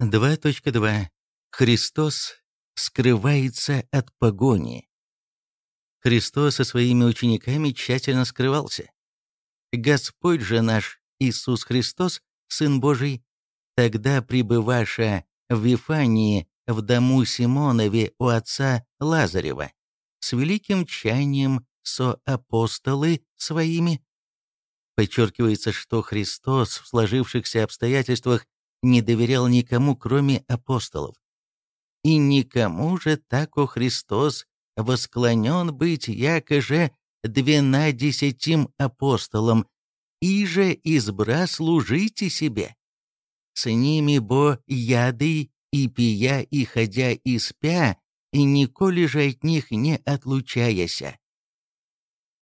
2.2. Христос скрывается от погони. Христос со своими учениками тщательно скрывался. Господь же наш Иисус Христос, Сын Божий, тогда пребываша в Вифании в дому Симонове у отца Лазарева, с великим чаянием со апостолы своими. Подчеркивается, что Христос в сложившихся обстоятельствах не доверял никому, кроме апостолов. И никому же тако Христос восклонен быть, якоже двенадесятим апостолам, и же избра служите себе. С ними бо яды и пия, и ходя, и спя, и николи же от них не отлучаяся.